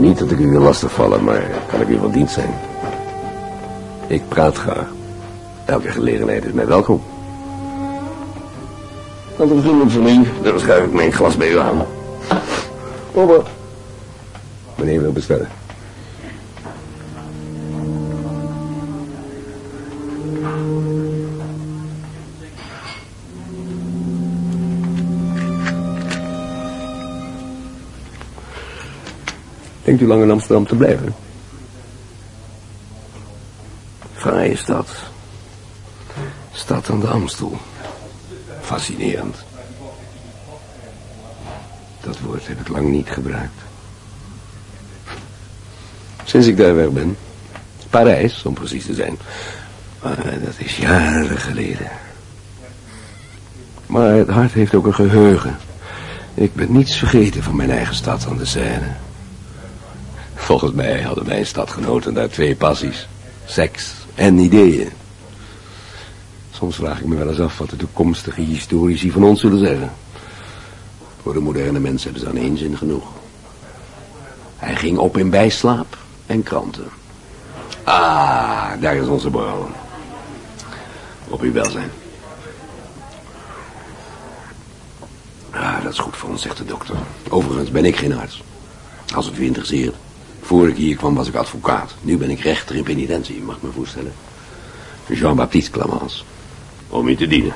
niet dat ik u wil lastigvallen, maar kan ik u van dienst zijn? Ik praat graag. Elke gelegenheid is mij welkom. Wat een vriendelijk van u, dan schuif ik mijn glas bij u aan. Over. Meneer wil bestellen. Denkt u lang in Amsterdam te blijven? Fraaie stad. Stad aan de Amstel. Fascinerend. Dat woord heb ik lang niet gebruikt. Sinds ik daar weg ben. Parijs, om precies te zijn. Maar dat is jaren geleden. Maar het hart heeft ook een geheugen. Ik ben niets vergeten van mijn eigen stad aan de Seine. Volgens mij hadden mijn stadgenoten daar twee passies. Seks en ideeën. Soms vraag ik me wel eens af wat de toekomstige historici van ons zullen zeggen. Voor de moderne mensen hebben ze aan één zin genoeg. Hij ging op in bijslaap en kranten. Ah, daar is onze borrel. Op uw welzijn. Ah, dat is goed voor ons, zegt de dokter. Overigens ben ik geen arts. Als het u interesseert. Voor ik hier kwam was ik advocaat. Nu ben ik rechter in penitentie, je mag me voorstellen. Jean-Baptiste Clamence. Om u te dienen.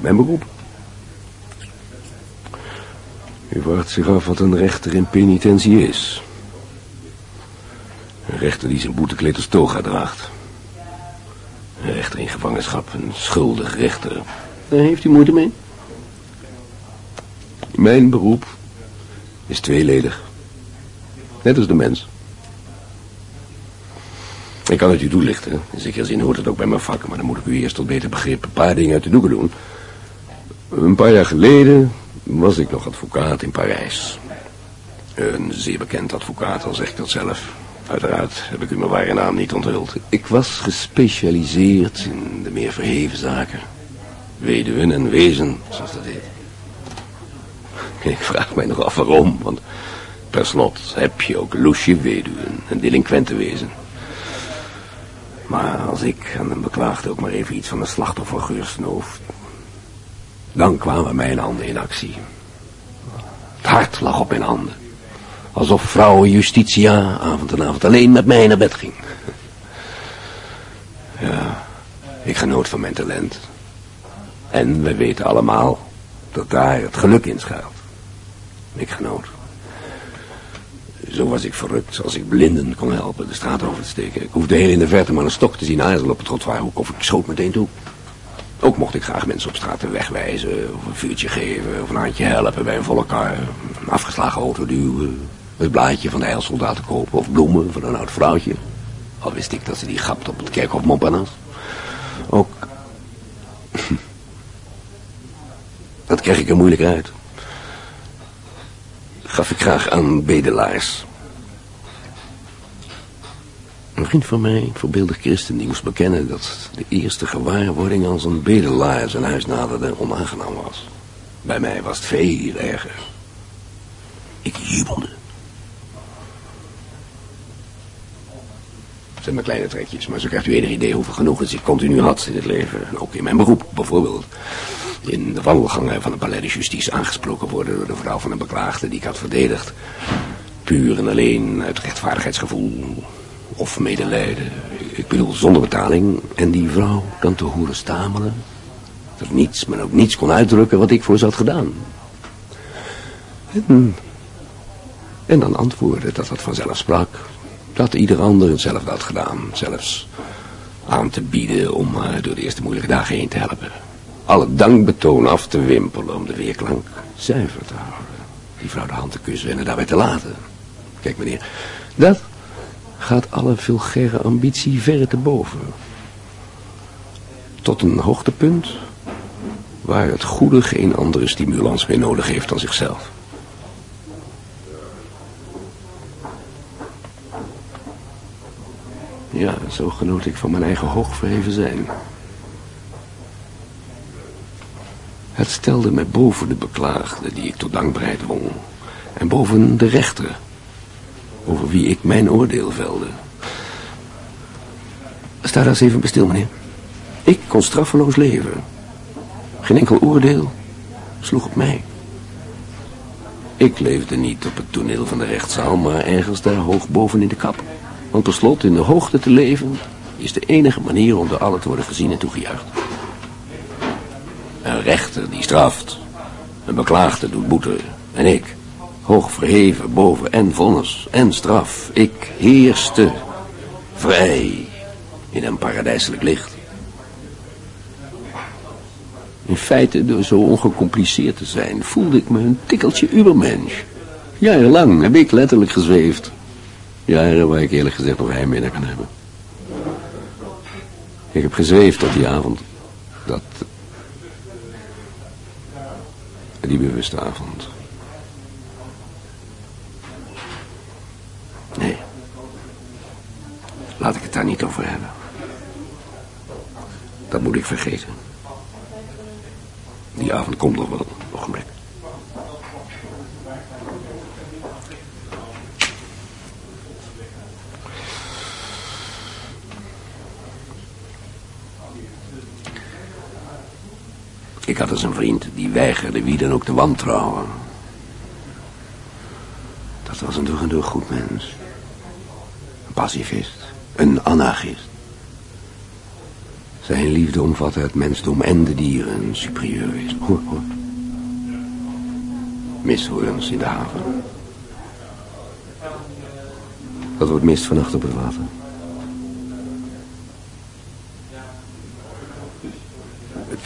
Mijn beroep. U vraagt zich af wat een rechter in penitentie is. Een rechter die zijn boetekleed als toga draagt. Een rechter in gevangenschap, een schuldig rechter. Daar heeft u moeite mee? Mijn beroep is tweeledig. Net als de mens. Ik kan het u toelichten. In zekere zin hoort het ook bij mijn vak, maar dan moet ik u eerst tot beter begrip een paar dingen uit de doeken doen. Een paar jaar geleden was ik nog advocaat in Parijs. Een zeer bekend advocaat, al zeg ik dat zelf. Uiteraard heb ik u mijn ware naam niet onthuld. Ik was gespecialiseerd in de meer verheven zaken. Weduwen en wezen, zoals dat heet. Ik vraag mij nog af waarom, want per slot heb je ook loesje weduwen en delinquente wezen. Maar als ik aan een beklaagde ook maar even iets van een slachtoffergeur snoof... dan kwamen mijn handen in actie. Het hart lag op mijn handen. Alsof vrouw Justitia avond en avond alleen met mij naar bed ging. Ja, ik genoot van mijn talent. En we weten allemaal dat daar het geluk in schuilt. Ik genoot. Zo was ik verrukt als ik blinden kon helpen de straat over te steken. Ik hoefde heel in de verte maar een stok te zien aarzelen op het trottoirhoek of ik schoot meteen toe. Ook mocht ik graag mensen op straat wegwijzen, of een vuurtje geven, of een handje helpen bij een volle kar, een afgeslagen auto duwen, het blaadje van de heilsoldaten kopen of bloemen van een oud vrouwtje. Al wist ik dat ze die gapt op het kerkhof Montparnasse. Ook... Dat kreeg ik er moeilijk uit. Gaf ik graag aan bedelaars. Een vriend van mij, voorbeeldig christen, die moest bekennen dat de eerste gewaarwording als een bedelaar zijn huis naderde onaangenaam was. Bij mij was het veel erger. Ik jubelde. Het zijn maar kleine trekjes, maar zo krijgt u enig idee hoeveel genoegens ik continu had in het leven. Ook in mijn beroep, bijvoorbeeld. In de wandelgangen van het Palais de Justice aangesproken worden door de vrouw van een beklaagde die ik had verdedigd. Puur en alleen uit rechtvaardigheidsgevoel of medelijden. Ik bedoel, zonder betaling. En die vrouw dan te horen stamelen. Dat niets, maar ook niets kon uitdrukken wat ik voor ze had gedaan. En dan antwoorden dat dat vanzelf sprak. Dat ieder ander hetzelfde had gedaan. Zelfs aan te bieden om haar door de eerste moeilijke dagen heen te helpen. Alle dankbetoon af te wimpelen om de weerklank zuiver te houden. Die vrouw de hand te kussen en daarbij te laten. Kijk meneer, dat gaat alle vulgaire ambitie verre te boven. Tot een hoogtepunt waar het goede geen andere stimulans meer nodig heeft dan zichzelf. Ja, zo genoot ik van mijn eigen hoogverheven zijn. Het stelde mij boven de beklaagde die ik tot dankbaarheid dwong. En boven de rechter, over wie ik mijn oordeel velde. Sta daar eens even bestil, meneer. Ik kon straffeloos leven. Geen enkel oordeel sloeg op mij. Ik leefde niet op het toneel van de rechtszaal, maar ergens daar hoog boven in de kap. Want per slot in de hoogte te leven is de enige manier om door allen te worden gezien en toegejuicht. Een rechter die straft, een beklaagde doet boete en ik, hoog verheven boven en vonnis en straf, ik heerste vrij in een paradijselijk licht. In feite, door zo ongecompliceerd te zijn, voelde ik me een tikkeltje ubermensch. Jarenlang heb ik letterlijk gezweefd. Jaren waar ik eerlijk gezegd nog heimwee naar kan hebben. Ik heb gezweefd op die avond. Dat... Die bewuste avond. Nee. Laat ik het daar niet over hebben. Dat moet ik vergeten. Die avond komt nog wel, ogenblik. Ik had eens een vriend die weigerde wie dan ook te wantrouwen. Dat was een door en door goed mens. Een pacifist. Een anarchist. Zijn liefde omvatte het mensdom en de dieren, superieur hoor. Mishoorns in de haven. Dat wordt mist vannacht op het water.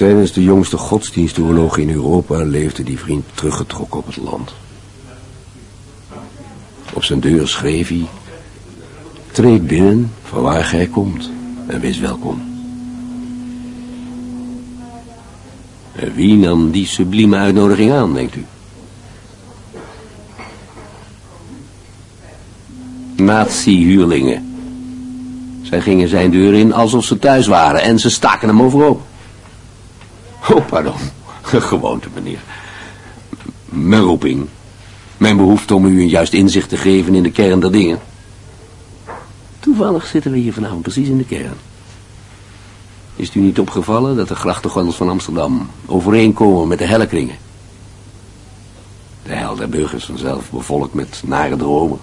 Tijdens de jongste godsdienstoorlog in Europa leefde die vriend teruggetrokken op het land. Op zijn deur schreef hij... Treed binnen, van waar gij komt, en wees welkom. En wie nam die sublieme uitnodiging aan, denkt u? Nazi-huurlingen. Zij gingen zijn deur in alsof ze thuis waren en ze staken hem overhoop. Gewoonte, meneer. Mijn roeping. Mijn behoefte om u een juist inzicht te geven in de kern der dingen. Toevallig zitten we hier vanavond precies in de kern. Is het u niet opgevallen dat de grachtengordels van Amsterdam overeenkomen met de hellekringen? De hel der burgers vanzelf bevolkt met nare dromen.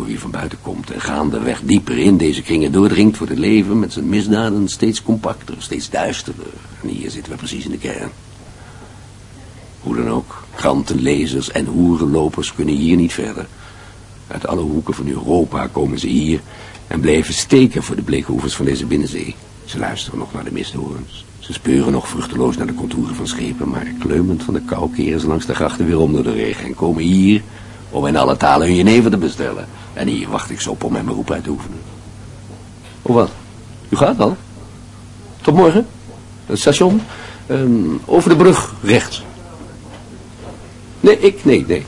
Voor wie van buiten komt en gaandeweg dieper in deze kringen doordringt... wordt het leven met zijn misdaden steeds compacter, steeds duisterder. En hier zitten we precies in de kern. Hoe dan ook, krantenlezers en hoerenlopers kunnen hier niet verder. Uit alle hoeken van Europa komen ze hier en blijven steken voor de bleke oevers van deze binnenzee. Ze luisteren nog naar de misthoorns. Ze speuren nog vruchteloos naar de contouren van schepen, maar kleumend van de kou keren ze langs de grachten weer onder de regen en komen hier om in alle talen hun jenever te bestellen. En hier wacht ik ze op om mijn beroep uit te oefenen. Of wat? U gaat al? Tot morgen? Het station? Um, over de brug, rechts. Nee, ik, nee, nee.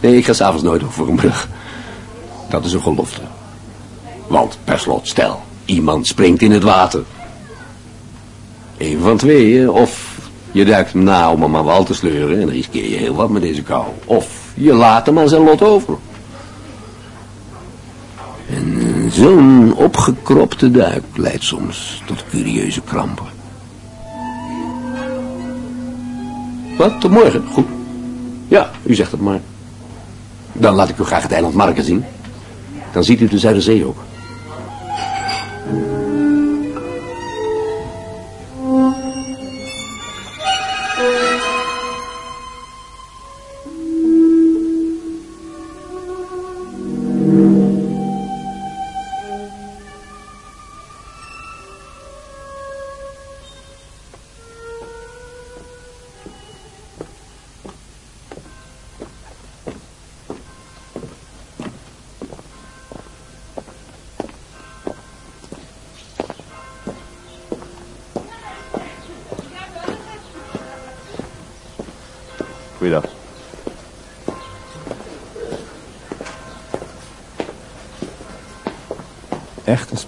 Nee, ik ga s'avonds nooit over een brug. Dat is een gelofte. Want, per slot, stel, iemand springt in het water. Een van tweeën, of je duikt hem na om hem aan wal te sleuren... en riskeer je heel wat met deze kou. Of je laat hem aan zijn lot over. En eh, zo'n opgekropte duik leidt soms tot curieuze krampen. Wat, tot morgen? Goed. Ja, u zegt het maar. Dan laat ik u graag het eiland Marken zien. Dan ziet u de Zuiderzee ook.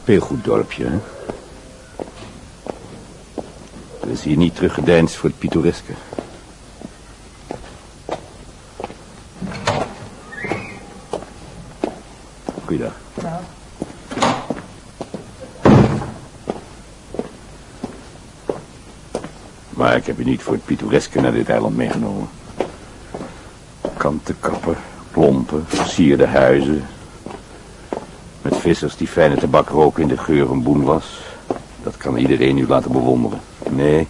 Speelgoeddorpje, hè? Er is hier niet teruggedeinst voor het pittoreske. Goeiedag. Maar ik heb je niet voor het pittoreske naar dit eiland meegenomen. Kanten kappen, klompen, versierde huizen. Met vissers die fijne tabak roken in de geur van boen was. Dat kan iedereen u laten bewonderen. Nee,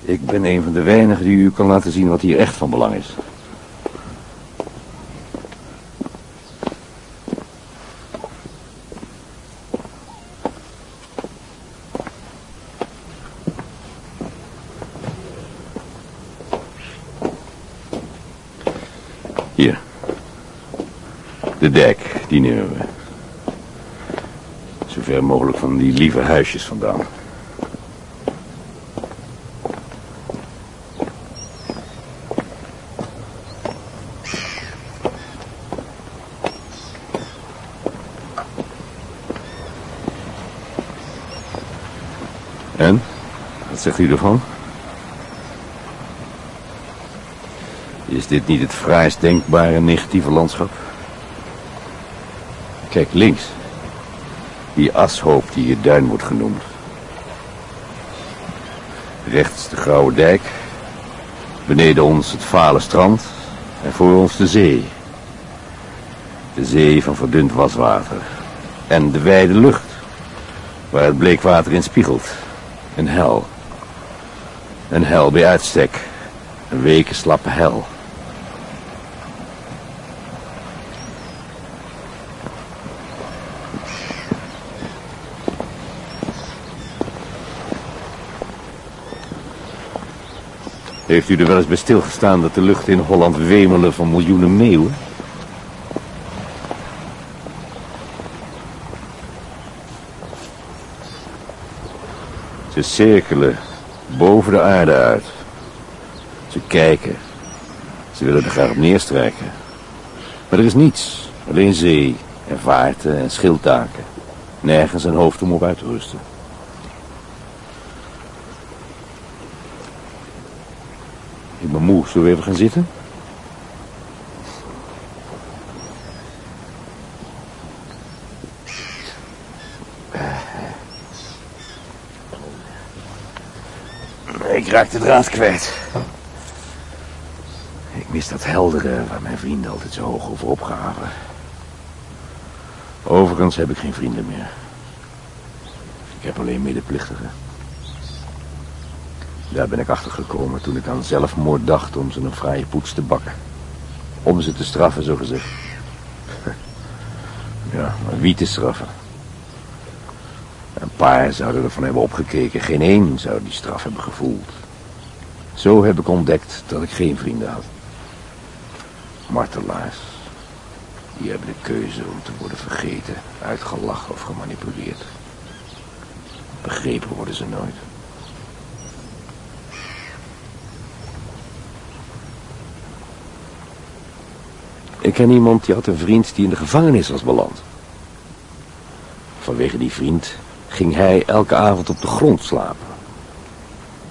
ik ben een van de weinigen die u kan laten zien wat hier echt van belang is. Hier. De dijk, die nemen we. Zover mogelijk van die lieve huisjes vandaan. En? Wat zegt u ervan? Is dit niet het fraaist denkbare negatieve landschap? Kijk, links. Die ashoop die hier duin wordt genoemd. Rechts de Grauwe Dijk. Beneden ons het vale strand. En voor ons de zee. De zee van verdund waswater. En de wijde lucht. Waar het bleekwater in spiegelt. Een hel. Een hel bij uitstek. Een weken slappe hel. Heeft u er wel eens bij stilgestaan dat de lucht in Holland wemelen van miljoenen meeuwen? Ze cirkelen boven de aarde uit. Ze kijken. Ze willen er graag op neerstrijken. Maar er is niets. Alleen zee en vaarten en schildtaken. Nergens een hoofd om op uit te rusten. Ik ben moe. Zullen we even gaan zitten? Ik raak de draad kwijt. Ik mis dat heldere waar mijn vrienden altijd zo hoog over opgaven. Overigens heb ik geen vrienden meer. Ik heb alleen medeplichtigen. Daar ben ik achter gekomen toen ik aan zelfmoord dacht om ze een fraaie poets te bakken. Om ze te straffen, zo gezegd. Ja, maar wie te straffen? Een paar zouden ervan hebben opgekeken. Geen één zou die straf hebben gevoeld. Zo heb ik ontdekt dat ik geen vrienden had. Martelaars. Die hebben de keuze om te worden vergeten, uitgelachen of gemanipuleerd. Begrepen worden ze nooit. Ik ken iemand die had een vriend die in de gevangenis was beland. Vanwege die vriend ging hij elke avond op de grond slapen.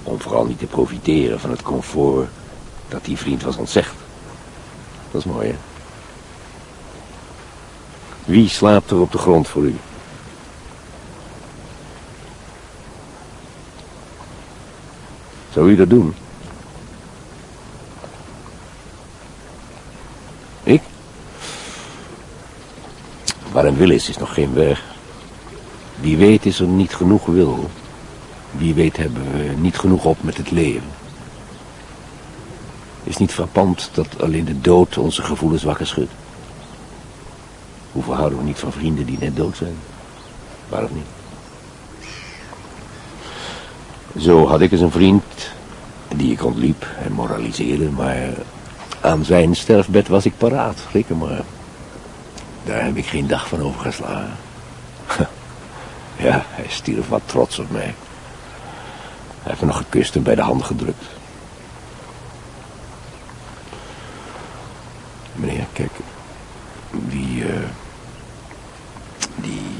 Om vooral niet te profiteren van het comfort dat die vriend was ontzegd. Dat is mooi, hè? Wie slaapt er op de grond voor u? Zou u dat doen? Ik? Waar een wil is, is nog geen weg. Wie weet is er niet genoeg wil. Wie weet hebben we niet genoeg op met het leven. Is niet frappant dat alleen de dood onze gevoelens wakker schudt? Hoeveel houden we niet van vrienden die net dood zijn? Waarom niet? Zo had ik eens een vriend die ik ontliep en moraliseerde, maar aan zijn sterfbed was ik paraat, reken maar. Daar heb ik geen dag van overgeslagen. Ja, hij stierf wat trots op mij. Hij heeft me nog gekust en bij de hand gedrukt. Meneer, kijk, die, uh, die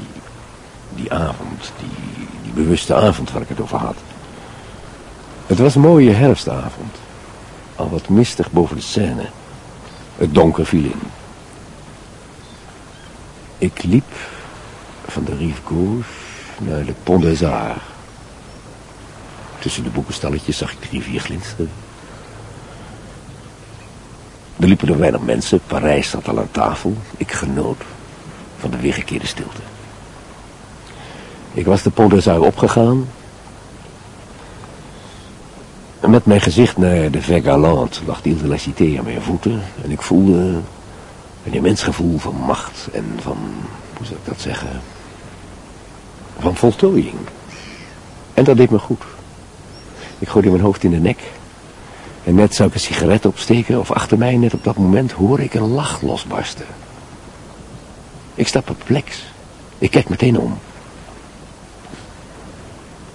die avond, die, die bewuste avond waar ik het over had. Het was een mooie herfstavond. Al wat mistig boven de scène. Het donker viel in. Ik liep van de Rive Gauche naar de Pont des Arts. Tussen de boekenstalletjes zag ik de rivier glinsteren. Er liepen nog weinig mensen. Parijs zat al aan tafel. Ik genoot van de weergekeerde stilte. Ik was de Pont des Arts opgegaan. En met mijn gezicht naar de Vergalant lag de la Cité aan mijn voeten. En ik voelde een immens gevoel van macht en van, hoe zou ik dat zeggen, van voltooiing. En dat deed me goed. Ik gooide mijn hoofd in de nek. En net zou ik een sigaret opsteken of achter mij net op dat moment hoor ik een lach losbarsten. Ik sta perplex. Ik kijk meteen om.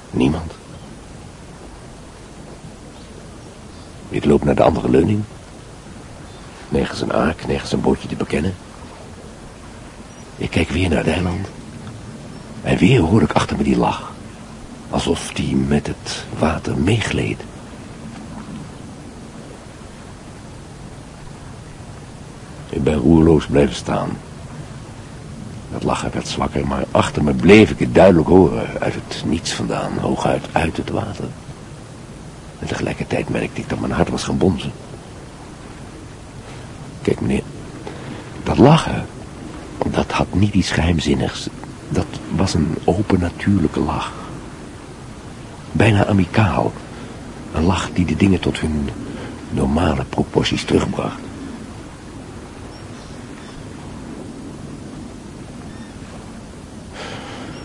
Niemand. Ik loop naar de andere leuning. Nergens een aak, nergens een bootje te bekennen. Ik kijk weer naar het eiland. En weer hoor ik achter me die lach. Alsof die met het water meegleed. Ik ben roerloos blijven staan. Dat lachen werd zwakker, maar achter me bleef ik het duidelijk horen. Uit het niets vandaan, hooguit uit het water. En tegelijkertijd merkte ik dat mijn hart was gaan bonzen. Kijk meneer, dat lachen, dat had niet iets geheimzinnigs. Dat was een open natuurlijke lach. Bijna amicaal. Een lach die de dingen tot hun normale proporties terugbracht.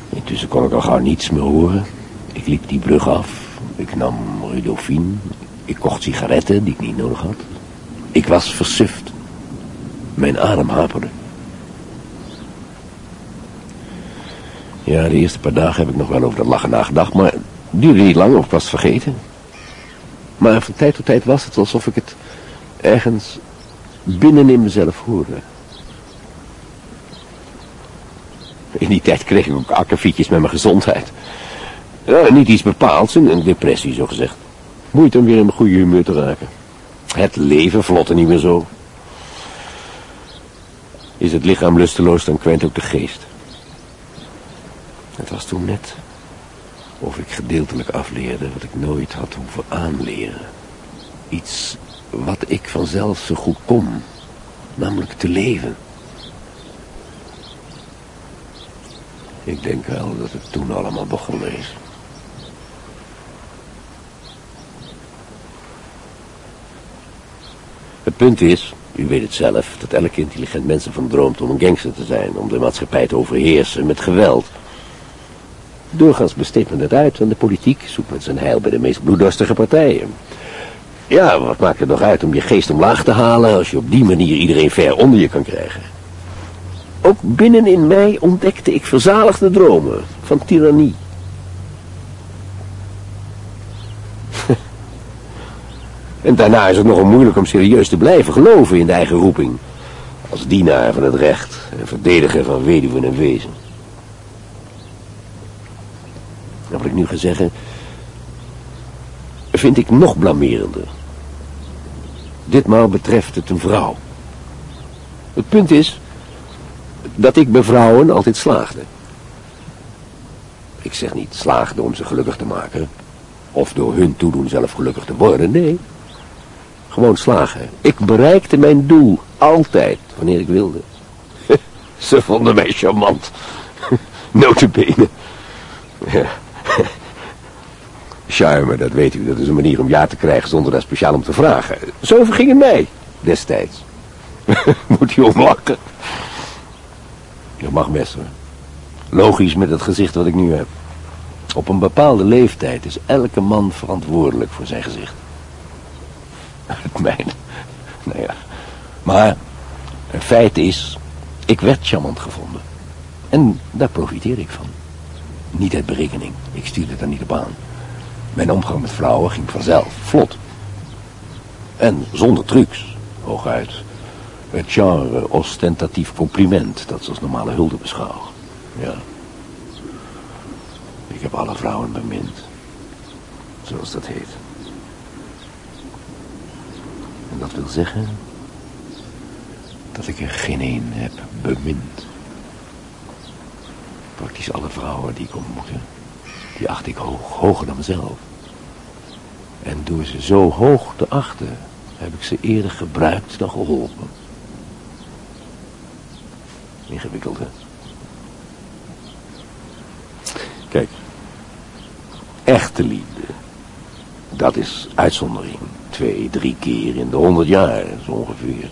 Intussen kon ik al gauw niets meer horen. Ik liep die brug af. Ik nam Rudolfine. Ik kocht sigaretten die ik niet nodig had. Ik was versuft. Mijn adem haperde. Ja, de eerste paar dagen heb ik nog wel over dat lachen nagedacht, maar duurde niet lang of ik was vergeten. Maar van tijd tot tijd was het alsof ik het ergens binnen in mezelf hoorde. In die tijd kreeg ik ook akkefietjes met mijn gezondheid. Niet iets bepaalds, een depressie zo gezegd. Moeite om weer in mijn goede humeur te raken. Het leven vlotte niet meer zo. Is het lichaam lusteloos, dan kwijnt ook de geest. Het was toen net of ik gedeeltelijk afleerde wat ik nooit had hoeven aanleren. Iets wat ik vanzelf zo goed kon, namelijk te leven. Ik denk wel dat het toen allemaal begonnen is. Het punt is, u weet het zelf, dat elke intelligent mens ervan droomt om een gangster te zijn, om de maatschappij te overheersen met geweld. Doorgaans besteedt men het uit aan de politiek, zoekt men zijn heil bij de meest bloeddorstige partijen. Ja, wat maakt het nog uit om je geest omlaag te halen als je op die manier iedereen ver onder je kan krijgen? Ook binnen in mij ontdekte ik verzaligde dromen van tirannie. En daarna is het nogal moeilijk om serieus te blijven geloven in de eigen roeping. Als dienaar van het recht en verdediger van weduwen en wezen. wat ik nu ga zeggen, vind ik nog blamerender. Ditmaal betreft het een vrouw. Het punt is dat ik bij vrouwen altijd slaagde. Ik zeg niet slaagde om ze gelukkig te maken. Of door hun toedoen zelf gelukkig te worden, nee. Gewoon slagen. Ik bereikte mijn doel. Altijd. Wanneer ik wilde. Ze vonden mij charmant. Notabene. Ja. Charme, dat weet u. Dat is een manier om ja te krijgen zonder daar speciaal om te vragen. Zo verging het mij. Destijds. Moet u om lachen. Je mag best hoor. Logisch met het gezicht wat ik nu heb. Op een bepaalde leeftijd is elke man verantwoordelijk voor zijn gezicht. Het mijne. Nou ja. Maar een feit is, ik werd charmant gevonden. En daar profiteer ik van. Niet uit berekening. Ik stuurde er niet op aan. Mijn omgang met vrouwen ging vanzelf, vlot. En zonder trucs, hooguit. Het genre ostentatief compliment, dat ze als normale hulde beschouwen. Ja. Ik heb alle vrouwen bemind. Zoals dat heet. En dat wil zeggen dat ik er geen een heb bemind. Praktisch alle vrouwen die ik ontmoette, die acht ik hoog, hoger dan mezelf. En door ze zo hoog te achten, heb ik ze eerder gebruikt dan geholpen. Ingewikkeld, hè? Kijk, echte liefde, dat is uitzondering. Twee, drie keer in de honderd jaar, zo ongeveer.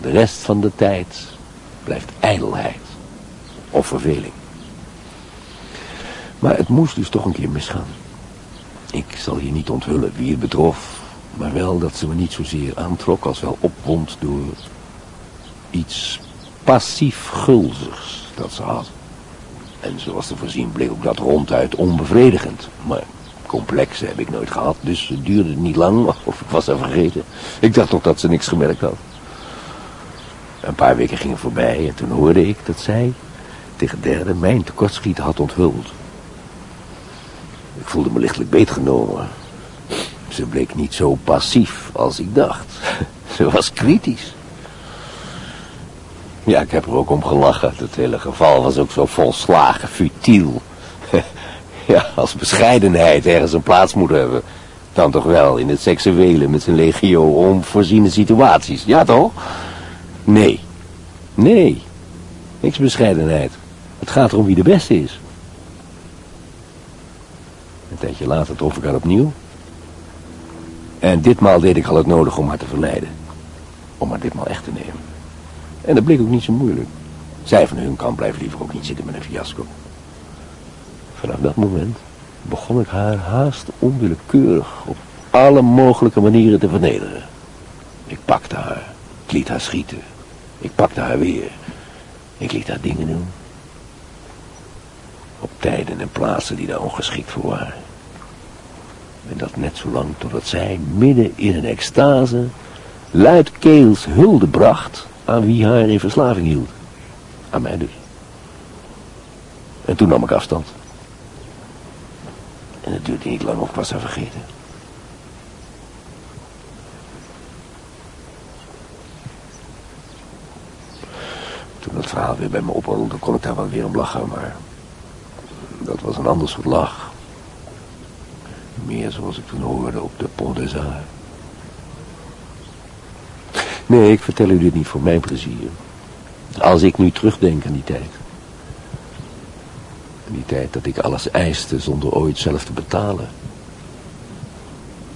De rest van de tijd blijft ijdelheid of verveling. Maar het moest dus toch een keer misgaan. Ik zal je niet onthullen wie het betrof, maar wel dat ze me niet zozeer aantrok als wel opwond door iets passief gulzigs dat ze had. En zoals te voorzien bleek ook dat ronduit onbevredigend. Maar complexe heb ik nooit gehad, dus het duurde niet lang of ik was er vergeten. Ik dacht toch dat ze niks gemerkt had. Een paar weken gingen voorbij en toen hoorde ik dat zij tegen derde mijn tekortschieten had onthuld. Ik voelde me lichtelijk beetgenomen. Ze bleek niet zo passief als ik dacht. Ze was kritisch. Ja, ik heb er ook om gelachen. Het hele geval was ook zo volslagen futiel. ja, als bescheidenheid ergens een plaats moet hebben. Dan toch wel in het seksuele met zijn legio onvoorziene situaties. Ja toch? Nee. Nee. Niks bescheidenheid. Het gaat erom wie de beste is. Een tijdje later trof ik haar opnieuw. En ditmaal deed ik al het nodig om haar te verleiden. Om haar ditmaal echt te nemen. En dat bleek ook niet zo moeilijk. Zij van hun kant blijven liever ook niet zitten met een fiasco. Vanaf dat moment begon ik haar haast onwillekeurig op alle mogelijke manieren te vernederen. Ik pakte haar, ik liet haar schieten. Ik pakte haar weer. Ik liet haar dingen doen. Op tijden en plaatsen die daar ongeschikt voor waren. En dat net zo lang totdat zij midden in een extase luidkeels hulde bracht aan wie haar in verslaving hield. Aan mij dus. En toen nam ik afstand. En het duurde niet lang of ik was haar vergeten. Toen dat verhaal weer bij me oprolde, kon ik daar wel weer om lachen, maar dat was een ander soort lach. Meer zoals ik toen hoorde op de Pont des Arts. Nee, ik vertel u dit niet voor mijn plezier. Als ik nu terugdenk aan die tijd. Die tijd dat ik alles eiste zonder ooit zelf te betalen.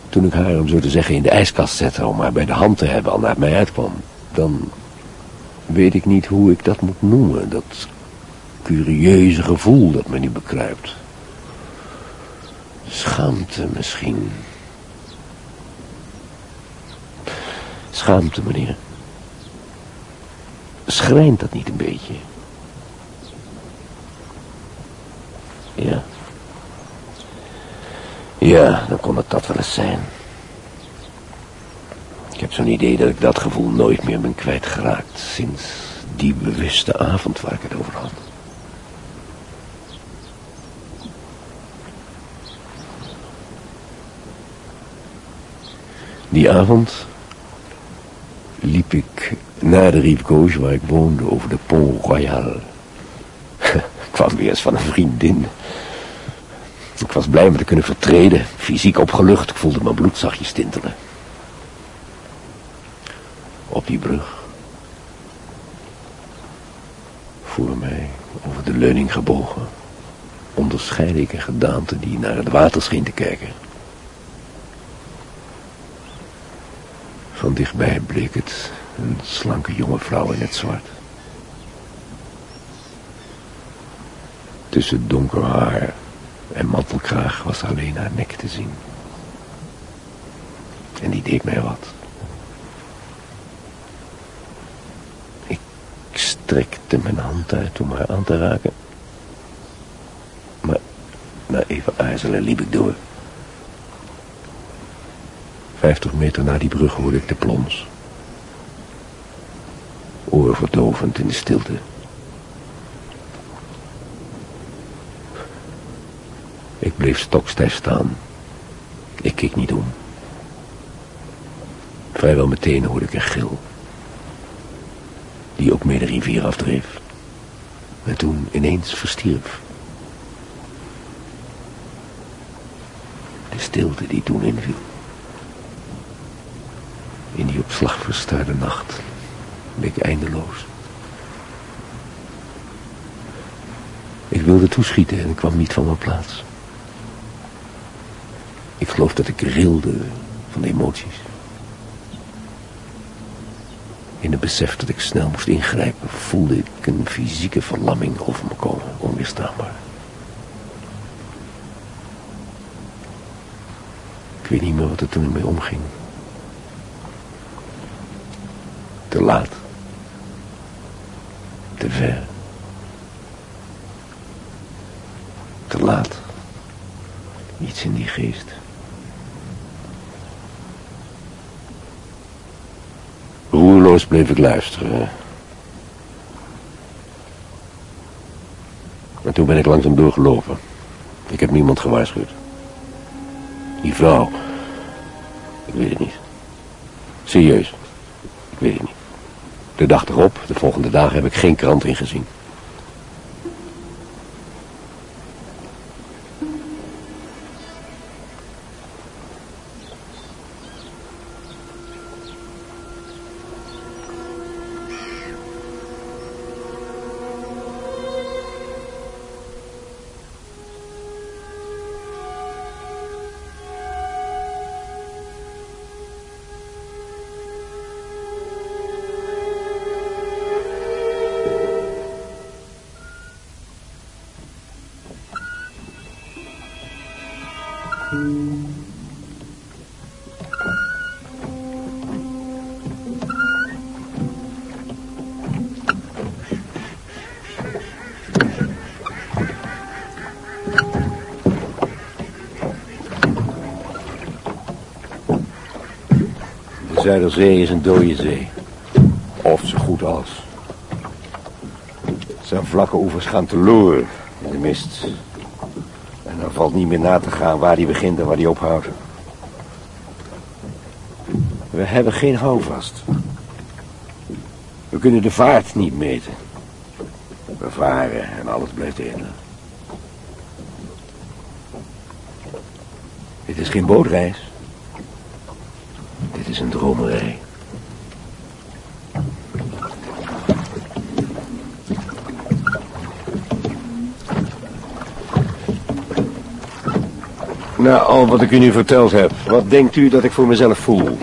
Toen ik haar, om zo te zeggen, in de ijskast zette om haar bij de hand te hebben al naar mij uitkwam. Dan weet ik niet hoe ik dat moet noemen. Dat curieuze gevoel dat me nu bekruipt. Schaamte misschien. Schaamte, meneer. Schrijnt dat niet een beetje? Ja. Ja, dan kon het dat wel eens zijn. Ik heb zo'n idee dat ik dat gevoel nooit meer ben kwijtgeraakt... sinds die bewuste avond waar ik het over had. Die avond liep ik naar de Rive waar ik woonde over de Pont Royal. kwam weer eens van een vriendin. Ik was blij me te kunnen vertreden, fysiek opgelucht. Ik voelde mijn bloed zachtjes tintelen. Op die brug. Voor mij, over de leuning gebogen, onderscheidde ik een gedaante die naar het water scheen te kijken. Van dichtbij bleek het een slanke jonge vrouw in het zwart. Tussen donker haar en mantelkraag was alleen haar nek te zien. En die deed mij wat. Ik strekte mijn hand uit om haar aan te raken. Maar na even aarzelen liep ik door. Vijftig meter na die brug hoorde ik de plons. Oorverdovend in de stilte. Bleef stokstijf staan. Ik keek niet om. Vrijwel meteen hoorde ik een gil. Die ook mee de rivier afdreef. En toen ineens verstierf. De stilte die toen inviel. In die op slag verstaarde nacht leek eindeloos. Ik wilde toeschieten en ik kwam niet van mijn plaats. Ik geloof dat ik rilde van emoties. In het besef dat ik snel moest ingrijpen, voelde ik een fysieke verlamming over me komen, onweerstaanbaar. Ik weet niet meer wat er toen mij omging. Te laat. Te ver. Te laat. Iets in die geest. Roerloos bleef ik luisteren. Maar toen ben ik langzaam doorgelopen. Ik heb niemand gewaarschuwd. Die vrouw. Ik weet het niet. Serieus. Ik weet het niet. De dag erop, de volgende dagen, heb ik geen krant ingezien. Zuiderzee is een dode zee. Of zo goed als. Zijn vlakke oevers gaan teloor in de mist. En dan valt niet meer na te gaan waar die begint en waar die ophoudt. We hebben geen houvast. We kunnen de vaart niet meten. We varen en alles blijft in. Dit is geen bootreis. Is een dromerij. Na al wat ik u nu verteld heb, wat denkt u dat ik voor mezelf voel?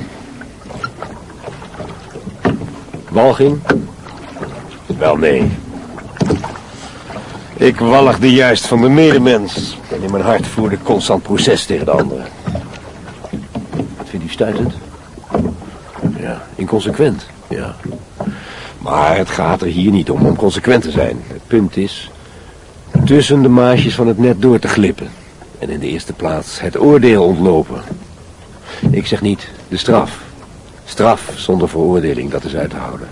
Walging? Wel, nee. Ik walgde juist van mijn medemens. En in mijn hart voerde constant proces tegen de anderen. Wat vindt u stuitend? Inconsequent, ja. Maar het gaat er hier niet om om consequent te zijn. Het punt is tussen de maasjes van het net door te glippen. En in de eerste plaats het oordeel ontlopen. Ik zeg niet de straf. Straf zonder veroordeling, dat is uit te houden.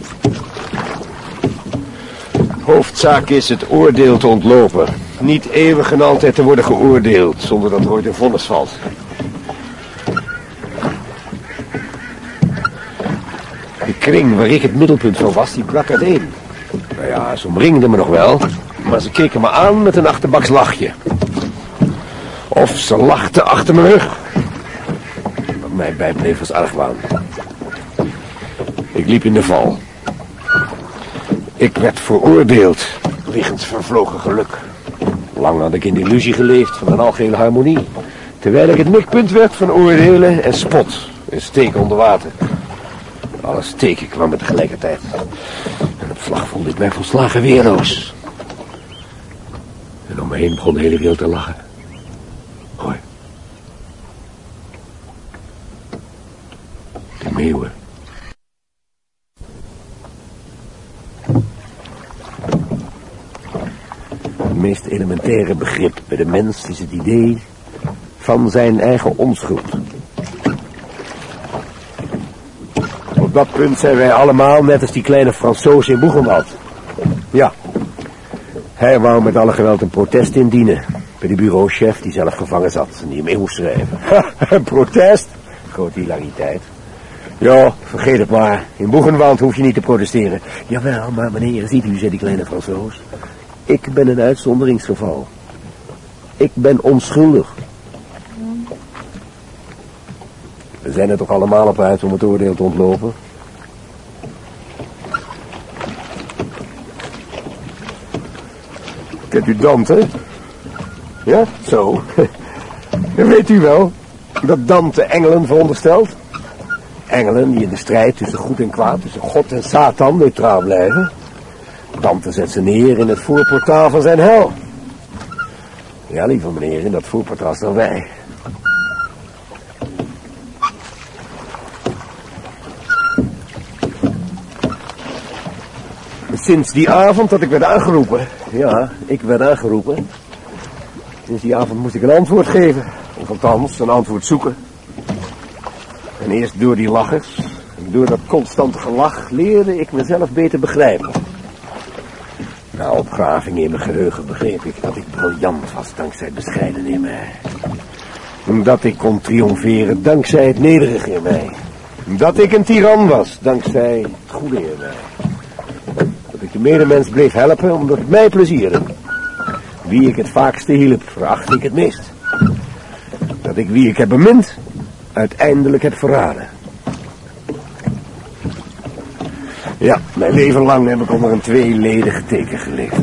Hoofdzaak is het oordeel te ontlopen. Niet eeuwig en altijd te worden geoordeeld, zonder dat er ooit een vonnis valt. Kring waar ik het middelpunt van was, die brak uiteen. Nou ja, ze omringden me nog wel, maar ze keken me aan met een achterbaks lachje. Of ze lachten achter mijn rug. Wat mij bijbleef was argwaan. Ik liep in de val. Ik werd veroordeeld, wegens vervlogen geluk. Lang had ik in de illusie geleefd van een algehele harmonie. Terwijl ik het mikpunt werd van oordelen en spot. Een steek onder water. Alle steken kwamen tegelijkertijd. En op slag voelde ik mij volslagen weerloos. En om me heen begon de hele wereld te lachen. Hoor. De meeuwen. Het meest elementaire begrip bij de mens is het idee van zijn eigen onschuld. Op dat punt zijn wij allemaal net als die kleine Fransoos in Boegenwald. Ja, hij wou met alle geweld een protest indienen. Bij de bureauchef die zelf gevangen zat en die mee moest schrijven. Ha, protest? Grote hilariteit. Ja, vergeet het maar. In Boegenwand hoef je niet te protesteren. Jawel, maar meneer, ziet u, zei die kleine Fransoos. Ik ben een uitzonderingsgeval. Ik ben onschuldig. We zijn er toch allemaal op uit om het oordeel te ontlopen? Kent u Dante? Ja, zo. Weet u wel dat Dante engelen veronderstelt? Engelen die in de strijd tussen goed en kwaad, tussen God en Satan neutraal blijven. Dante zet ze neer in het voorportaal van zijn hel. Ja, lieve meneer, in dat voorportaal staan wij. Sinds die avond dat ik werd aangeroepen. Ja, ik werd aangeroepen. Sinds die avond moest ik een antwoord geven. Of althans, een antwoord zoeken. En eerst door die lachers, door dat constante gelach, leerde ik mezelf beter begrijpen. Na opgraving in mijn geheugen begreep ik dat ik briljant was dankzij bescheiden in mij. Dat ik kon triomferen dankzij het nederige in mij. Dat ik een tiran was dankzij het goede in mij. De medemens bleef helpen omdat het mij plezierde. Wie ik het vaakste hielp, veracht ik het meest. Dat ik wie ik heb bemind, uiteindelijk heb verraden. Ja, mijn leven lang heb ik onder een tweeledige teken geleefd.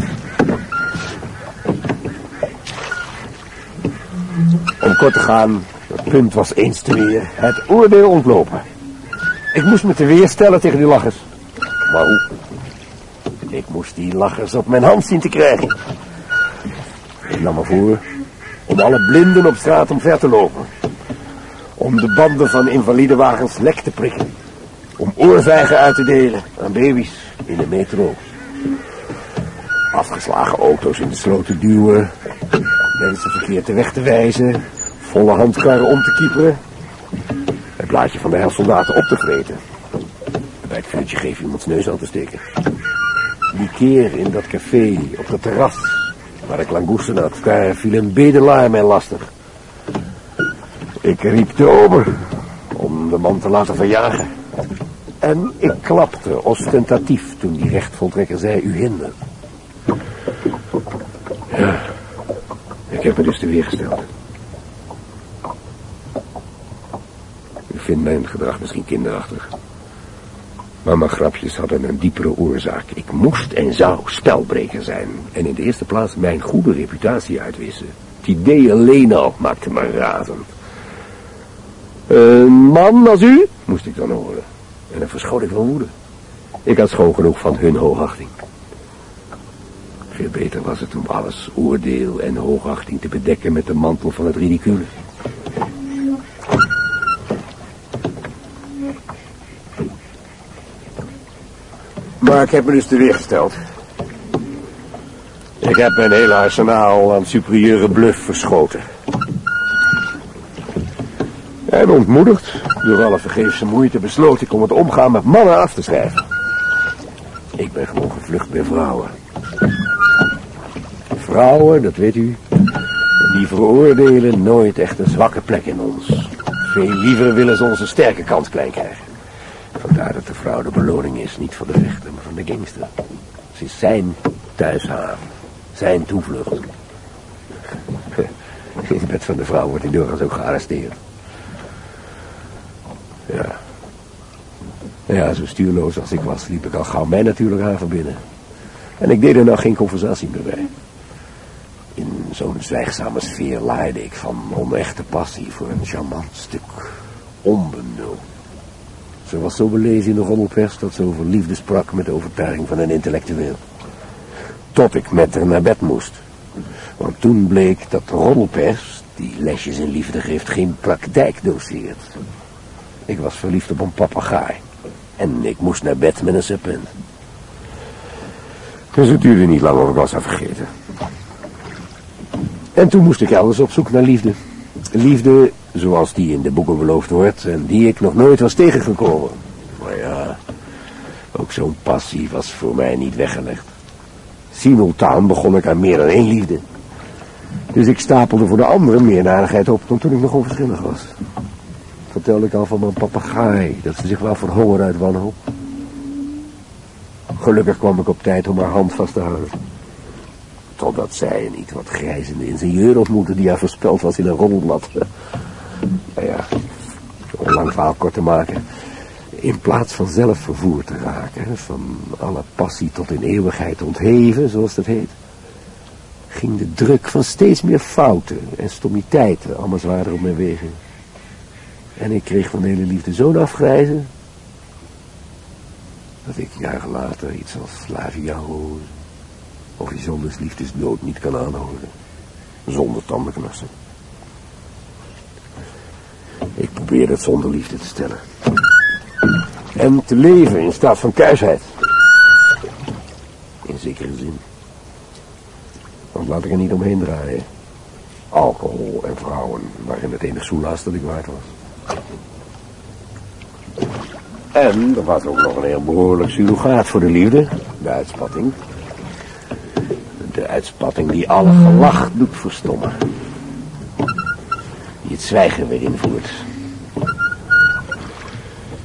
Om kort te gaan, het punt was eens te weer het oordeel ontlopen. Ik moest me te weerstellen tegen die lachers. Maar hoe? Moest die lachers op mijn hand zien te krijgen. Ik nam me voor om alle blinden op straat omver te lopen. Om de banden van invalidewagens lek te prikken. Om oorvijgen uit te delen aan baby's in de metro. Afgeslagen auto's in de sloot te duwen. Mensen verkeerd de weg te wijzen. Volle handkarren om te kieperen. Het blaadje van de helsoldaten op te vreten. Bij het vuurtje geef iemands neus aan te steken. Die keer in dat café op het terras waar ik langoesten had, daar viel een bedelaar mij lastig. Ik riep de ober om de man te laten verjagen. En ik klapte ostentatief toen die rechtvoltrekker zei u hinder. Ja, ik heb me dus te weergesteld. U vindt mijn gedrag misschien kinderachtig. Maar mijn grapjes hadden een diepere oorzaak. Ik moest en zou spelbreker zijn. En in de eerste plaats mijn goede reputatie uitwissen. Het idee alleen al maakte me razend. Een man als u, moest ik dan horen. En dan verschoot ik van woede. Ik had schoon genoeg van hun hoogachting. Veel beter was het om alles oordeel en hoogachting te bedekken met de mantel van het ridicule. Maar ik heb me dus teweergesteld. Ik heb mijn hele arsenaal aan superieure bluff verschoten. En ontmoedigd door alle vergeefse moeite besloot ik om het omgaan met mannen af te schrijven. Ik ben gewoon gevlucht bij vrouwen. Vrouwen, dat weet u, die veroordelen nooit echt een zwakke plek in ons. Veel liever willen ze onze sterke kant klein krijgen. Dat de vrouw de beloning is, niet van de vechter, maar van de gangster. Ze is zijn thuishaven, zijn toevlucht. In het bed van de vrouw wordt hij doorgaans ook gearresteerd. Ja. Ja, zo stuurloos als ik was, liep ik al gauw mij natuurlijk aan binnen. En ik deed er nou geen conversatie meer bij. In zo'n zwijgzame sfeer laaide ik van onechte passie voor een charmant stuk onbenul. Ze was zo belezen in de roddelpers dat ze over liefde sprak met de overtuiging van een intellectueel. Tot ik met haar naar bed moest. Want toen bleek dat de roddelpers, die lesjes in liefde geeft, geen praktijk doseert. Ik was verliefd op een papegaai. En ik moest naar bed met een serpent. Dus het duurde niet lang of ik was haar vergeten. En toen moest ik elders op zoek naar liefde. Liefde zoals die in de boeken beloofd wordt en die ik nog nooit was tegengekomen. Maar ja, ook zo'n passie was voor mij niet weggelegd. Simultaan begon ik aan meer dan één liefde. Dus ik stapelde voor de anderen meer narigheid op dan toen ik nog onverschillig was. Vertelde ik al van mijn papegaai, dat ze zich wel voor uit wanhoop. Gelukkig kwam ik op tijd om haar hand vast te houden. Totdat zij een iets wat grijzende ingenieur ontmoette die haar voorspeld was in een roddelblad. Nou ja, om lang verhaal kort te maken. In plaats van zelf vervoerd te raken, van alle passie tot in eeuwigheid ontheven, zoals dat heet, ging de druk van steeds meer fouten en stommiteiten allemaal zwaarder op mijn wegen. En ik kreeg van hele liefde zo'n afgrijzen, dat ik jaren later iets als Flavia Rose of Yvonne's liefdesdood niet kan aanhoren, zonder tandenknassen. Ik probeer het zonder liefde te stellen. En te leven in staat van kuisheid. In zekere zin. Want laat ik er niet omheen draaien. Alcohol en vrouwen waren het enige soelaas dat ik waard was. En er was ook nog een heel behoorlijk surrogaat voor de liefde. De uitspatting. De uitspatting die alle gelach doet verstommen. Die het zwijgen weer invoert.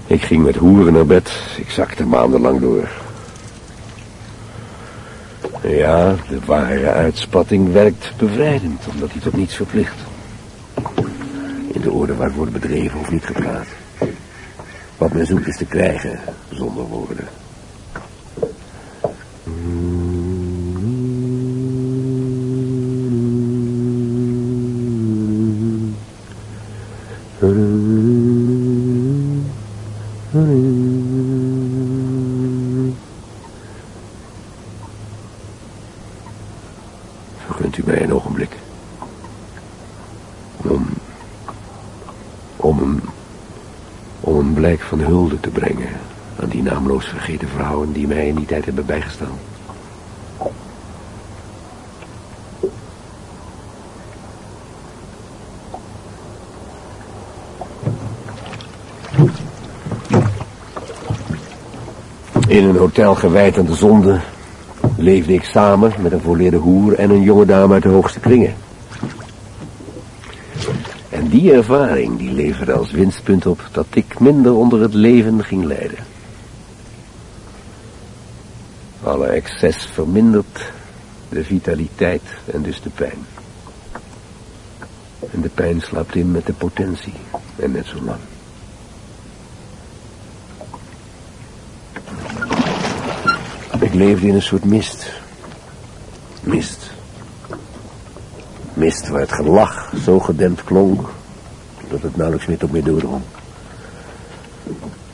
Ik ging met hoeren naar bed. Ik zakte maandenlang door. Ja, de ware uitspatting werkt bevrijdend, omdat hij tot niets verplicht. In de orde waar wordt bedreven of niet gepraat. Wat men zoekt is te krijgen, zonder woorden. Vergunt u mij een ogenblik. Om, om een, om een blijk van hulde te brengen aan die naamloos vergeten vrouwen die mij in die tijd hebben bijgestaan. In een hotel gewijd aan de zonde leefde ik samen met een volledige hoer en een jonge dame uit de hoogste kringen. En die ervaring die leverde als winstpunt op dat ik minder onder het leven ging lijden. Excess vermindert de vitaliteit en dus de pijn. En de pijn slaapt in met de potentie en net zo lang. Ik leefde in een soort mist. Mist. Mist waar het gelach zo gedempt klonk, dat het nauwelijks meer tot mij doordrong.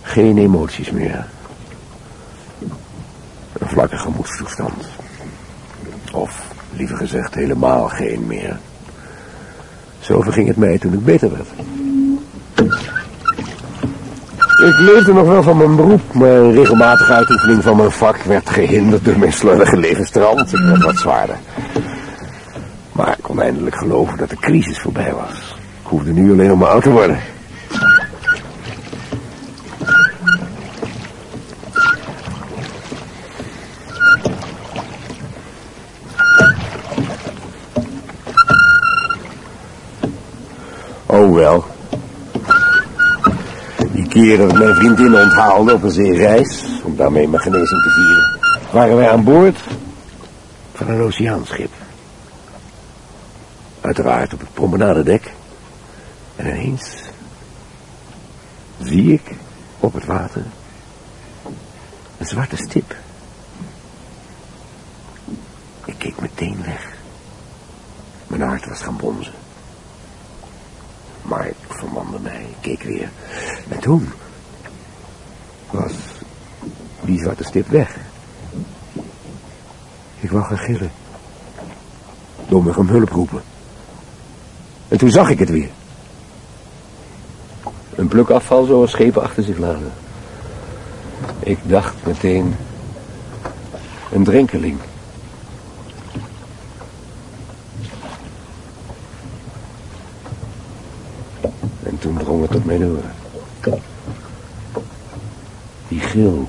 Geen emoties meer. Vlakke gemoedstoestand. Of, liever gezegd, helemaal geen meer. Zo verging het mij toen ik beter werd. Ik leefde nog wel van mijn beroep, maar regelmatige uitoefening van mijn vak werd gehinderd door mijn slordige levenstrand. Ik werd wat zwaarder. Maar ik kon eindelijk geloven dat de crisis voorbij was. Ik hoefde nu alleen om maar oud te worden. Keer dat ik mijn vriendin onthaalde op een zeereis, om daarmee mijn genezing te vieren, waren wij aan boord van een oceaanschip. Uiteraard op het promenadedek. En ineens zie ik op het water een zwarte stip. Ik keek meteen weg. Mijn hart was gaan bonzen. Maar ik vermande mij, ik keek weer. En toen was die zwarte stip weg. Ik wou gaan gillen. Door om hulp roepen. En toen zag ik het weer. Een pluk afval zoals schepen achter zich laten. Ik dacht meteen... Een drenkeling. En mij door. Die gil,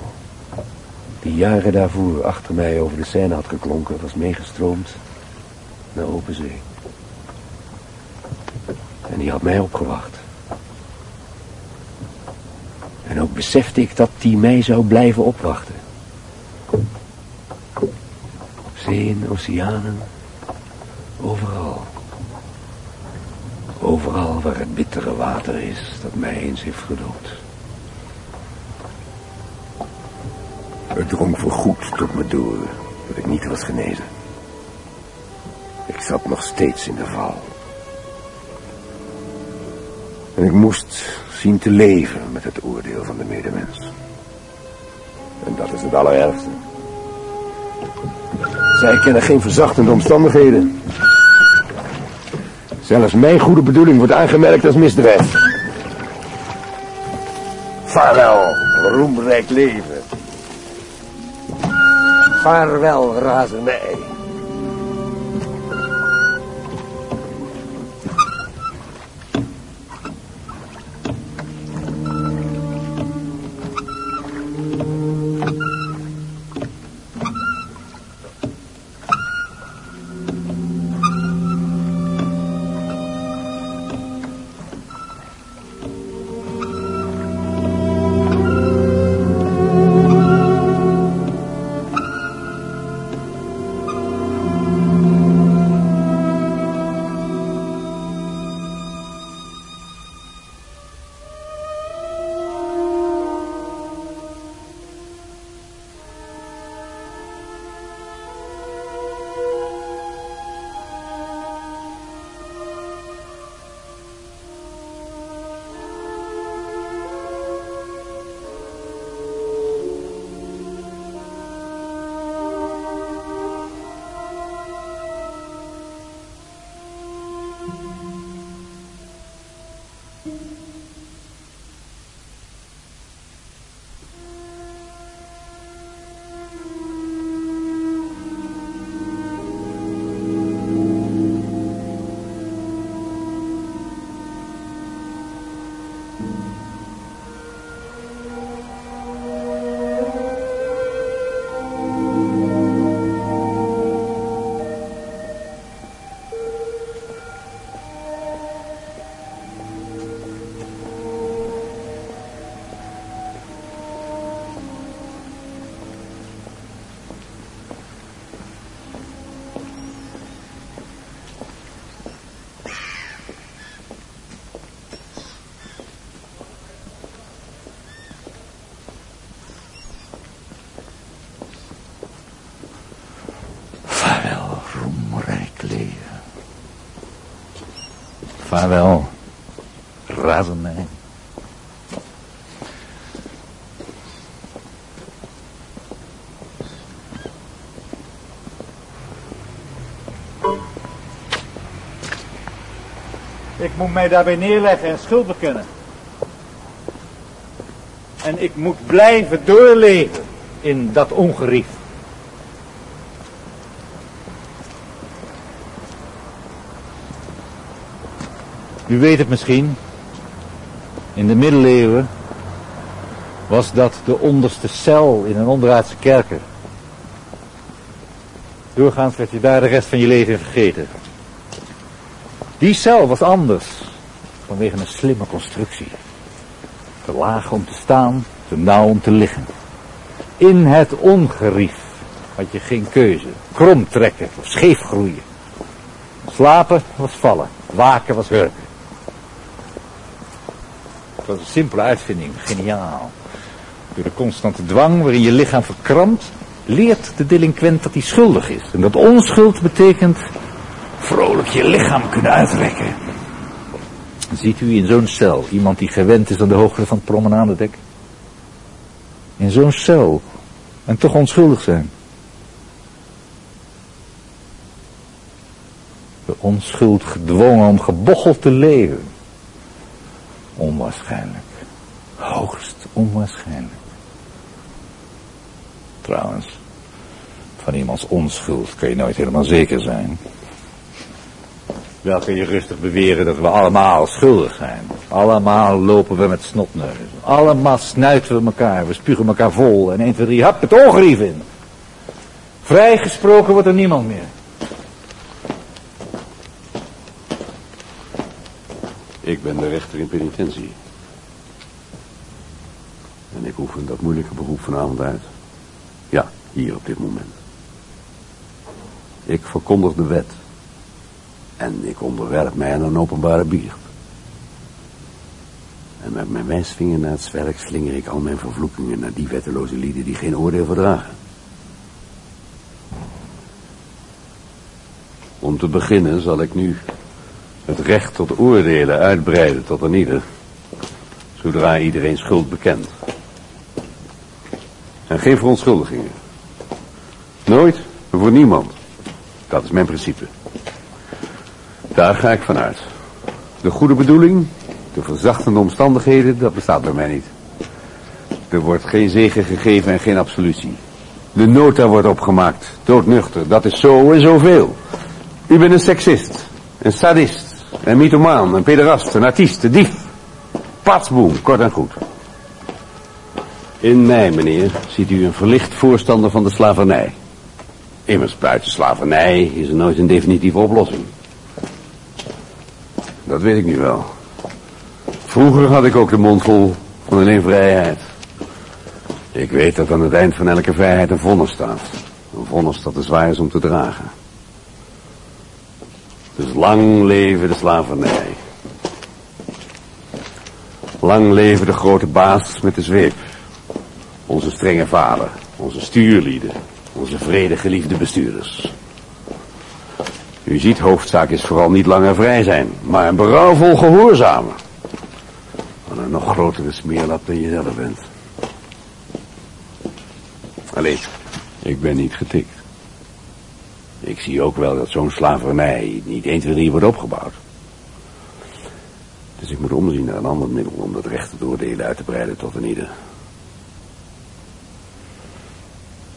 die jaren daarvoor achter mij over de scène had geklonken, was meegestroomd naar open zee. die had mij opgewacht. En ook besefte ik dat die mij zou blijven opwachten. Zeeën, oceanen, overal. Overal waar het bittere water is dat mij eens heeft gedood. Het drong voorgoed tot me door dat ik niet was genezen. Ik zat nog steeds in de val. En ik moest zien te leven met het oordeel van de medemens. En dat is het allerergste. Zij kennen geen verzachtende omstandigheden. Zelfs mijn goede bedoeling wordt aangemerkt als misdrijf. Vaarwel, roemrijk leven. Vaarwel, razernij. Vaarwel, razernij. Ik moet mij daarbij neerleggen en schuld bekennen. En ik moet blijven doorleven in dat ongerief. U weet het misschien. In de middeleeuwen was dat de onderste cel in een onderaardse kerker. Doorgaans werd je daar de rest van je leven in vergeten. Die cel was anders. Vanwege een slimme constructie. Te laag om te staan, te nauw om te liggen. In het ongerief had je geen keuze. Krom trekken of scheef groeien. Slapen was vallen. Waken was hurken. Was een simpele uitvinding. Geniaal. Door de constante dwang waarin je lichaam verkrampt, leert de delinquent dat hij schuldig is. En dat onschuld betekent vrolijk je lichaam kunnen uitrekken. Ziet u in zo'n cel iemand die gewend is aan de hoogte van het promenadedek? In zo'n cel. En toch onschuldig zijn. De onschuld gedwongen om gebocheld te leven. Onwaarschijnlijk. Hoogst onwaarschijnlijk. Trouwens, van iemands onschuld kun je nooit helemaal zeker zijn. Wel kun je rustig beweren dat we allemaal schuldig zijn. Allemaal lopen we met snotneuzen. Allemaal snuiten we elkaar. We spugen elkaar vol. En 1, 2, 3, hap, het ongerief in. Vrijgesproken wordt er niemand meer. Ik ben de rechter in penitentie. En ik oefen dat moeilijke beroep vanavond uit. Ja, hier op dit moment. Ik verkondig de wet. En ik onderwerp mij aan een openbare biecht. En met mijn wijsvinger naar het zwerk slinger ik al mijn vervloekingen naar die wetteloze lieden die geen oordeel verdragen. Om te beginnen zal ik nu het recht tot oordelen uitbreiden tot een ieder, zodra iedereen schuld bekent. En geen verontschuldigingen. Nooit voor niemand. Dat is mijn principe. Daar ga ik vanuit. De goede bedoeling, de verzachtende omstandigheden, dat bestaat bij mij niet. Er wordt geen zegen gegeven en geen absolutie. De nota wordt opgemaakt, doodnuchter, dat is zo en zoveel. U bent een seksist, een sadist, een mythomaan, een pederast, een artiest, een dief. Patsboom, kort en goed. In mij, meneer, ziet u een verlicht voorstander van de slavernij. Immers, buiten slavernij is er nooit een definitieve oplossing. Dat weet ik nu wel. Vroeger had ik ook de mond vol van alleen vrijheid. Ik weet dat aan het eind van elke vrijheid een vonnis staat. Een vonnis dat te zwaar is om te dragen. Dus lang leven de slavernij. Lang leven de grote baas met de zweep. Onze strenge vader, onze stuurlieden, onze vredegeliefde bestuurders. U ziet, hoofdzaak is vooral niet langer vrij zijn, maar een berouwvol gehoorzamen. Van een nog grotere smeerlap dan je zelf bent. Alleen, ik ben niet getikt. Ik zie ook wel dat zo'n slavernij niet 1, 2, 3 wordt opgebouwd. Dus ik moet omzien naar een ander middel om dat recht te doordelen uit te breiden tot een ieder.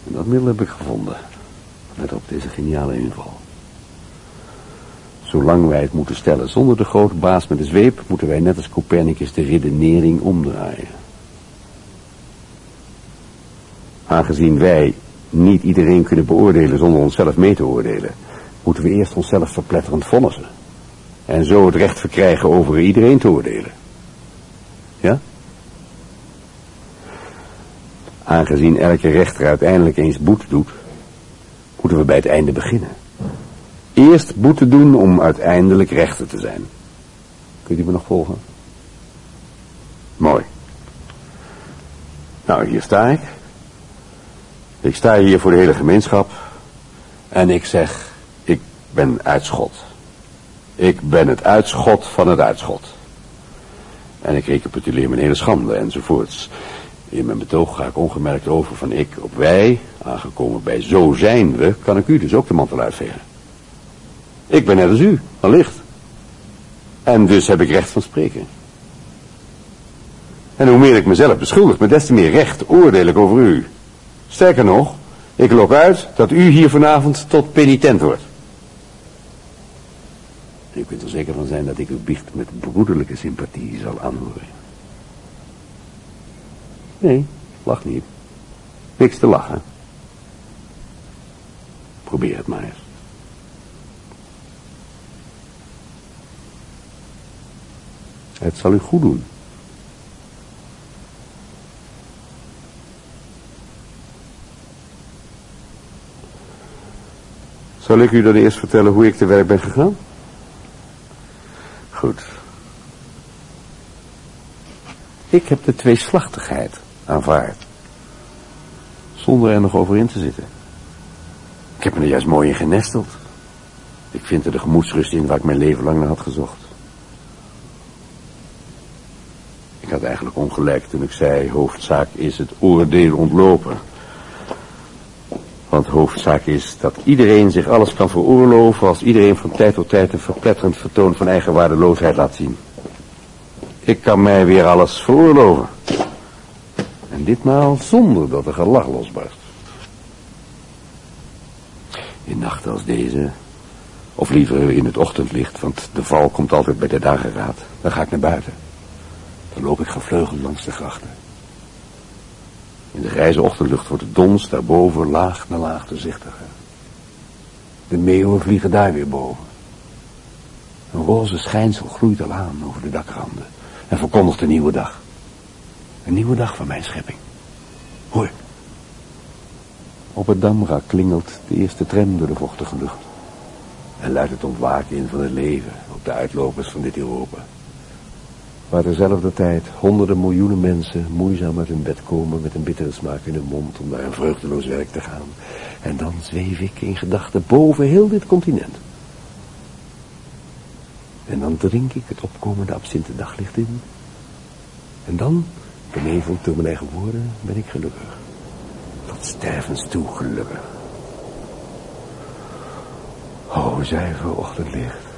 En dat middel heb ik gevonden. Let op deze geniale inval. Zolang wij het moeten stellen zonder de grote baas met de zweep, moeten wij net als Copernicus de redenering omdraaien. Aangezien wij niet iedereen kunnen beoordelen zonder onszelf mee te oordelen, moeten we eerst onszelf verpletterend vonnissen. En zo het recht verkrijgen over iedereen te oordelen. Ja? Aangezien elke rechter uiteindelijk eens boete doet, moeten we bij het einde beginnen. Eerst boete doen om uiteindelijk rechter te zijn. Kunt u me nog volgen? Mooi. Nou, hier sta ik. Ik sta hier voor de hele gemeenschap. En ik zeg, ik ben uitschot. Ik ben het uitschot van het uitschot. En ik recapituleer mijn hele schande enzovoorts. In mijn betoog ga ik ongemerkt over van ik op wij, aangekomen bij zo zijn we, kan ik u dus ook de mantel uitvegen. Ik ben net als u, allicht. En dus heb ik recht van spreken. En hoe meer ik mezelf beschuldig, met des te meer recht oordeel ik over u. Sterker nog, ik lok uit dat u hier vanavond tot penitent wordt. U kunt er zeker van zijn dat ik uw biecht met broederlijke sympathie zal aanhoren. Nee, lach niet. Niks te lachen. Probeer het maar eens. Het zal u goed doen. Zal ik u dan eerst vertellen hoe ik te werk ben gegaan? Goed. Ik heb de tweeslachtigheid aanvaard. Zonder er nog over in te zitten. Ik heb me er juist mooi in genesteld. Ik vind er de gemoedsrust in waar ik mijn leven lang naar had gezocht. Ik had eigenlijk ongelijk toen ik zei, hoofdzaak is het oordeel ontlopen. Want hoofdzaak is dat iedereen zich alles kan veroorloven als iedereen van tijd tot tijd een verpletterend vertoon van eigen waardeloosheid laat zien. Ik kan mij weer alles veroorloven. En ditmaal zonder dat er gelach losbarst. In nachten als deze, of liever in het ochtendlicht, want de val komt altijd bij de dageraad, dan ga ik naar buiten. Dan loop ik gevleugeld langs de grachten. In de grijze ochtendlucht wordt de dons daarboven laag na laag te zichtiger. De meeuwen vliegen daar weer boven. Een roze schijnsel gloeit al aan over de dakranden en verkondigt een nieuwe dag. Een nieuwe dag van mijn schepping. Hoor. Op het damrak klingelt de eerste tram door de vochtige lucht. En luidt het ontwaken in van het leven op de uitlopers van dit Europa. Waar terzelfde tijd honderden miljoenen mensen moeizaam uit hun bed komen met een bittere smaak in hun mond om naar een vreugdeloos werk te gaan. En dan zweef ik in gedachten boven heel dit continent. En dan drink ik het opkomende absinte daglicht in. En dan, beneveld door mijn eigen woorden, ben ik gelukkig. Tot stervens toe gelukkig. O, zuiver ochtendlicht.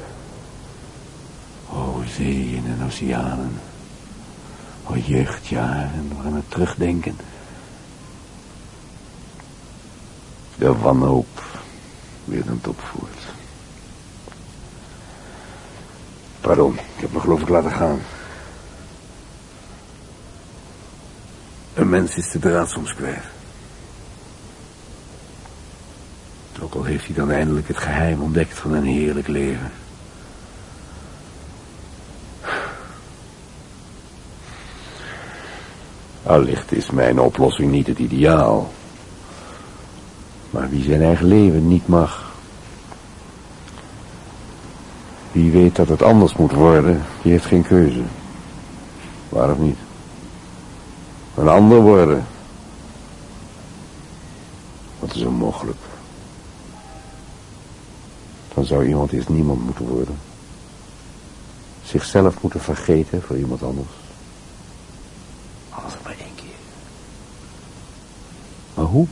O, zeeën en oceanen. O, jeugdjaren waaraan het terugdenken. De wanhoop weer een opvoert. Pardon, ik heb me geloof ik laten gaan. Een mens is de draad soms kwijt. Ook al heeft hij dan eindelijk het geheim ontdekt van een heerlijk leven. Allicht is mijn oplossing niet het ideaal. Maar wie zijn eigen leven niet mag. Wie weet dat het anders moet worden, die heeft geen keuze. Waar of niet? Een ander worden. Dat is onmogelijk. Dan zou iemand eerst niemand moeten worden. Zichzelf moeten vergeten voor iemand anders. Alles maar één keer. Maar hoe?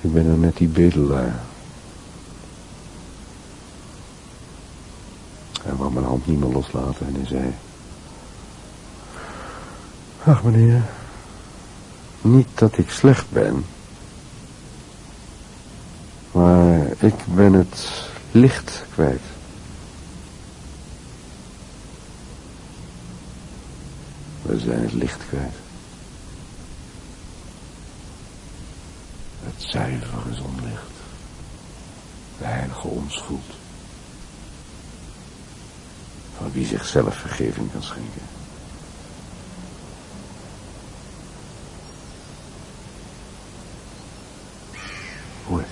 Ik ben dan net die bedelaar. Hij wou mijn hand niet meer loslaten en hij zei... Ach meneer, niet dat ik slecht ben... Maar ik ben het licht kwijt. We zijn het licht kwijt. Het zuivere zonlicht. De heilige onschuld. Van wie zichzelf vergeving kan schenken. Hoor.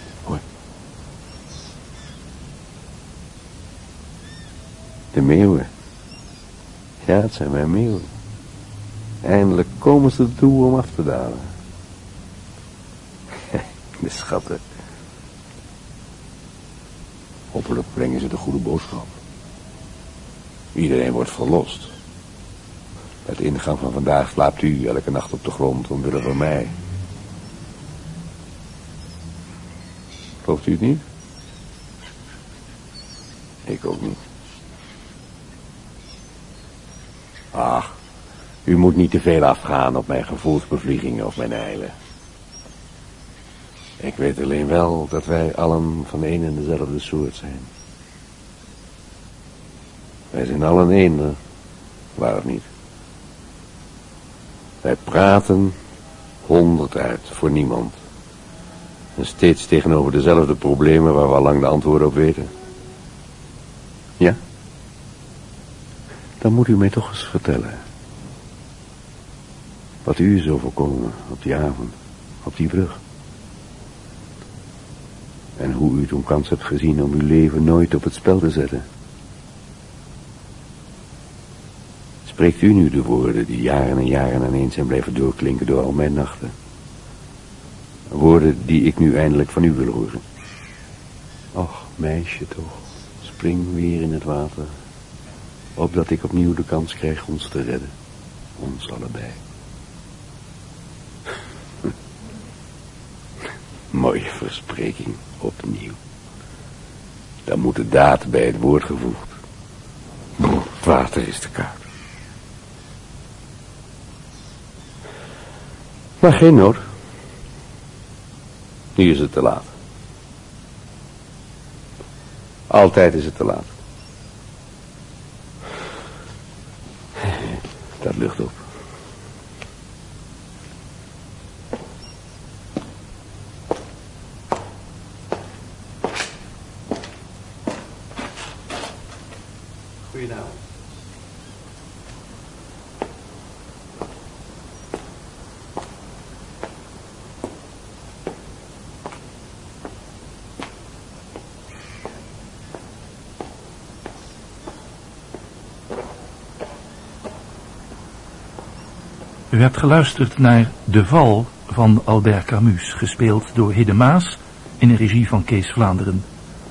De meeuwen. Ja, het zijn mijn meeuwen. Eindelijk komen ze toe om af te dalen. De schatten. Hopelijk brengen ze de goede boodschap. Iedereen wordt verlost. Met de ingang van vandaag slaapt u elke nacht op de grond omwille van mij. Gelooft u het niet? Ik ook niet. Ach, u moet niet te veel afgaan op mijn gevoelsbevliegingen of mijn eilen. Ik weet alleen wel dat wij allen van een en dezelfde soort zijn. Wij zijn allen één, waar niet? Wij praten honderd uit voor niemand. En steeds tegenover dezelfde problemen waar we al lang de antwoorden op weten. Ja? Dan moet u mij toch eens vertellen. Wat u is overkomen op die avond, op die brug. En hoe u toen kans hebt gezien om uw leven nooit op het spel te zetten. Spreekt u nu de woorden die jaren en jaren aan eens zijn blijven doorklinken door al mijn nachten. Woorden die ik nu eindelijk van u wil horen. Och, meisje toch, spring weer in het water. Opdat ik opnieuw de kans krijg ons te redden. Ons allebei. Mooie verspreking, opnieuw. Dan moet de daad bij het woord gevoegd. Het water is te koud. Maar geen nood. Nu is het te laat. Altijd is het te laat. Dat lucht op. hebt geluisterd naar De Val van Albert Camus, gespeeld door Hidde Maas in de regie van Kees Vlaanderen.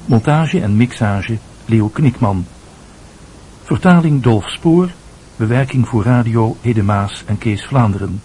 Montage en mixage Leo Knikman. Vertaling Dolf Spoor, bewerking voor radio Hidde Maas en Kees Vlaanderen.